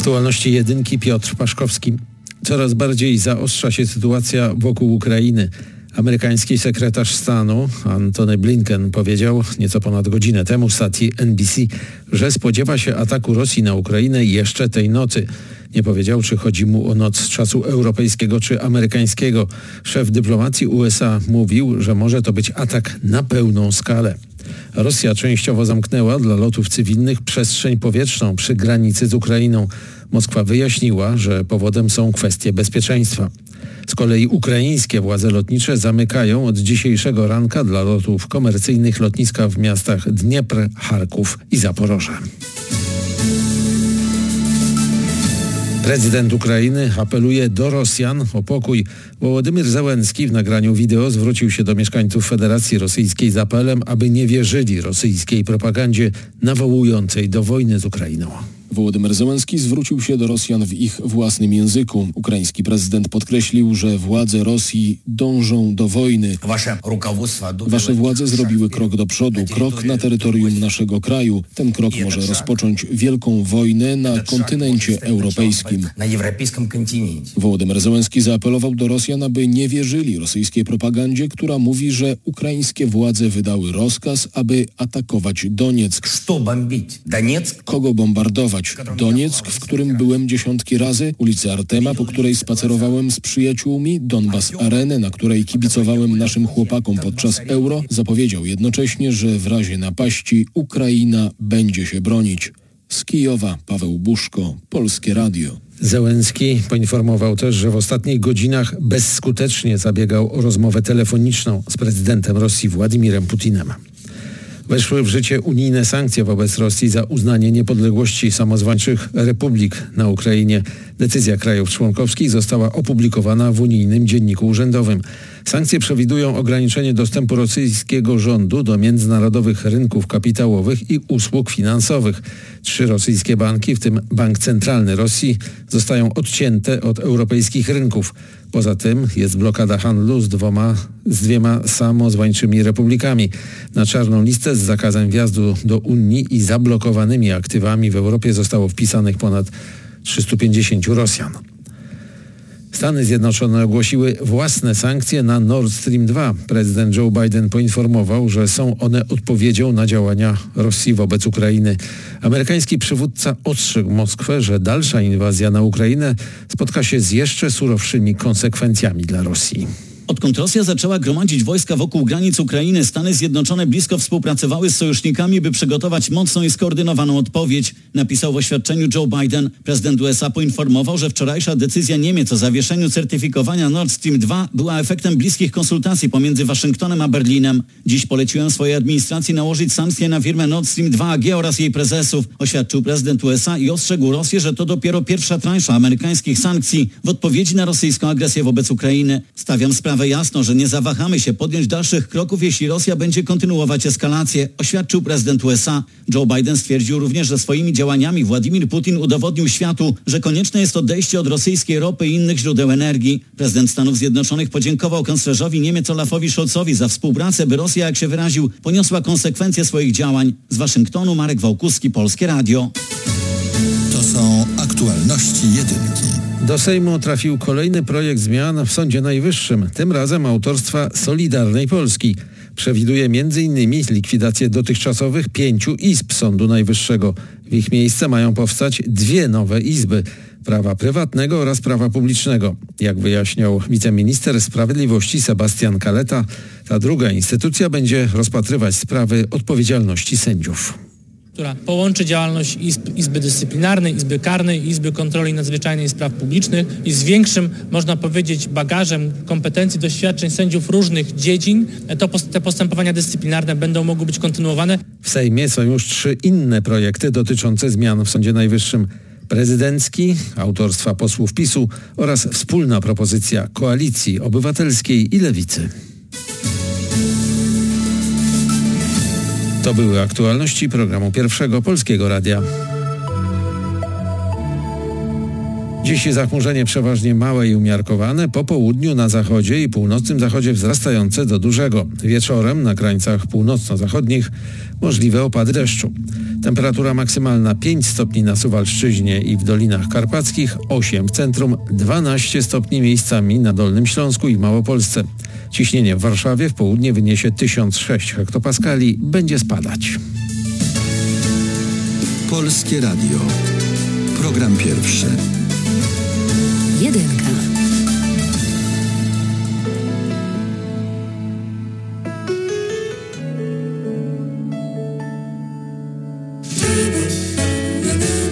Aktualności jedynki Piotr Paszkowski. Coraz bardziej zaostrza się sytuacja wokół Ukrainy. Amerykański sekretarz stanu Antony Blinken powiedział nieco ponad godzinę temu stacji NBC, że spodziewa się ataku Rosji na Ukrainę jeszcze tej nocy. Nie powiedział, czy chodzi mu o noc czasu europejskiego czy amerykańskiego. Szef dyplomacji USA mówił, że może to być atak na pełną skalę. Rosja częściowo zamknęła dla lotów cywilnych przestrzeń powietrzną przy granicy z Ukrainą. Moskwa wyjaśniła, że powodem są kwestie bezpieczeństwa. Z kolei ukraińskie władze lotnicze zamykają od dzisiejszego ranka dla lotów komercyjnych lotniska w miastach Dniepr, Charków i Zaporoże. Prezydent Ukrainy apeluje do Rosjan o pokój. Wołodymyr Załęski w nagraniu wideo zwrócił się do mieszkańców Federacji Rosyjskiej z apelem, aby nie wierzyli rosyjskiej propagandzie nawołującej do wojny z Ukrainą. Wołodymyr Zełenski zwrócił się do Rosjan w ich własnym języku. Ukraiński prezydent podkreślił, że władze Rosji dążą do wojny. Wasze władze zrobiły krok do przodu, krok na terytorium naszego kraju. Ten krok może rozpocząć wielką wojnę na kontynencie europejskim. Wołodymyr Zełenski zaapelował do Rosjan, aby nie wierzyli rosyjskiej propagandzie, która mówi, że ukraińskie władze wydały rozkaz, aby atakować Donieck. Kogo bombardować? Donieck, w którym byłem dziesiątki razy, ulicę Artema, po której spacerowałem z przyjaciółmi, Donbas Arenę, na której kibicowałem naszym chłopakom podczas Euro, zapowiedział jednocześnie, że w razie napaści Ukraina będzie się bronić. Z Kijowa Paweł Buszko, Polskie Radio. Zełenski poinformował też, że w ostatnich godzinach bezskutecznie zabiegał o rozmowę telefoniczną z prezydentem Rosji Władimirem Putinem. Weszły w życie unijne sankcje wobec Rosji za uznanie niepodległości samozwańczych republik na Ukrainie. Decyzja krajów członkowskich została opublikowana w unijnym dzienniku urzędowym. Sankcje przewidują ograniczenie dostępu rosyjskiego rządu do międzynarodowych rynków kapitałowych i usług finansowych. Trzy rosyjskie banki, w tym Bank Centralny Rosji, zostają odcięte od europejskich rynków. Poza tym jest blokada handlu z, dwoma, z dwiema samozwańczymi republikami. Na czarną listę z zakazem wjazdu do Unii i zablokowanymi aktywami w Europie zostało wpisanych ponad 350 Rosjan. Stany Zjednoczone ogłosiły własne sankcje na Nord Stream 2. Prezydent Joe Biden poinformował, że są one odpowiedzią na działania Rosji wobec Ukrainy. Amerykański przywódca ostrzegł Moskwę, że dalsza inwazja na Ukrainę spotka się z jeszcze surowszymi konsekwencjami dla Rosji. Odkąd Rosja zaczęła gromadzić wojska wokół granic Ukrainy, Stany Zjednoczone blisko współpracowały z sojusznikami, by przygotować mocną i skoordynowaną odpowiedź, napisał w oświadczeniu Joe Biden. Prezydent USA poinformował, że wczorajsza decyzja Niemiec o zawieszeniu certyfikowania Nord Stream 2 była efektem bliskich konsultacji pomiędzy Waszyngtonem a Berlinem. Dziś poleciłem swojej administracji nałożyć sankcje na firmę Nord Stream 2 AG oraz jej prezesów, oświadczył prezydent USA i ostrzegł Rosję, że to dopiero pierwsza transza amerykańskich sankcji w odpowiedzi na rosyjską agresję wobec Ukrainy. Stawiam sprawę sprawę jasno, że nie zawahamy się podjąć dalszych kroków, jeśli Rosja będzie kontynuować eskalację, oświadczył prezydent USA. Joe Biden stwierdził również, że swoimi działaniami Władimir Putin udowodnił światu, że konieczne jest odejście od rosyjskiej ropy i innych źródeł energii. Prezydent Stanów Zjednoczonych podziękował kanclerzowi Niemiec Olafowi Scholzowi za współpracę, by Rosja, jak się wyraził, poniosła konsekwencje swoich działań. Z Waszyngtonu Marek Wałkuski, Polskie Radio. To są aktualności jedynki. Do Sejmu trafił kolejny projekt zmian w Sądzie Najwyższym, tym razem autorstwa Solidarnej Polski. Przewiduje m.in. likwidację dotychczasowych pięciu izb Sądu Najwyższego. W ich miejsce mają powstać dwie nowe izby prawa prywatnego oraz prawa publicznego. Jak wyjaśniał wiceminister sprawiedliwości Sebastian Kaleta, ta druga instytucja będzie rozpatrywać sprawy odpowiedzialności sędziów która połączy działalność Izb, Izby Dyscyplinarnej, Izby Karnej, Izby Kontroli Nadzwyczajnej Spraw Publicznych i z większym, można powiedzieć, bagażem kompetencji, doświadczeń sędziów różnych dziedzin, to te postępowania dyscyplinarne będą mogły być kontynuowane. W Sejmie są już trzy inne projekty dotyczące zmian w Sądzie Najwyższym prezydencki autorstwa posłów PiSu oraz wspólna propozycja Koalicji Obywatelskiej i Lewicy. To były aktualności programu Pierwszego Polskiego Radia. Dziś zachmurzenie przeważnie małe i umiarkowane, po południu na zachodzie i północnym zachodzie wzrastające do dużego. Wieczorem na krańcach północno-zachodnich możliwe opady deszczu. Temperatura maksymalna 5 stopni na Suwalszczyźnie i w Dolinach Karpackich, 8 w centrum, 12 stopni miejscami na Dolnym Śląsku i Małopolsce. Ciśnienie w Warszawie w południe wyniesie 1006 hektopaskali, będzie spadać. Polskie Radio. Program pierwszy. Jedynka.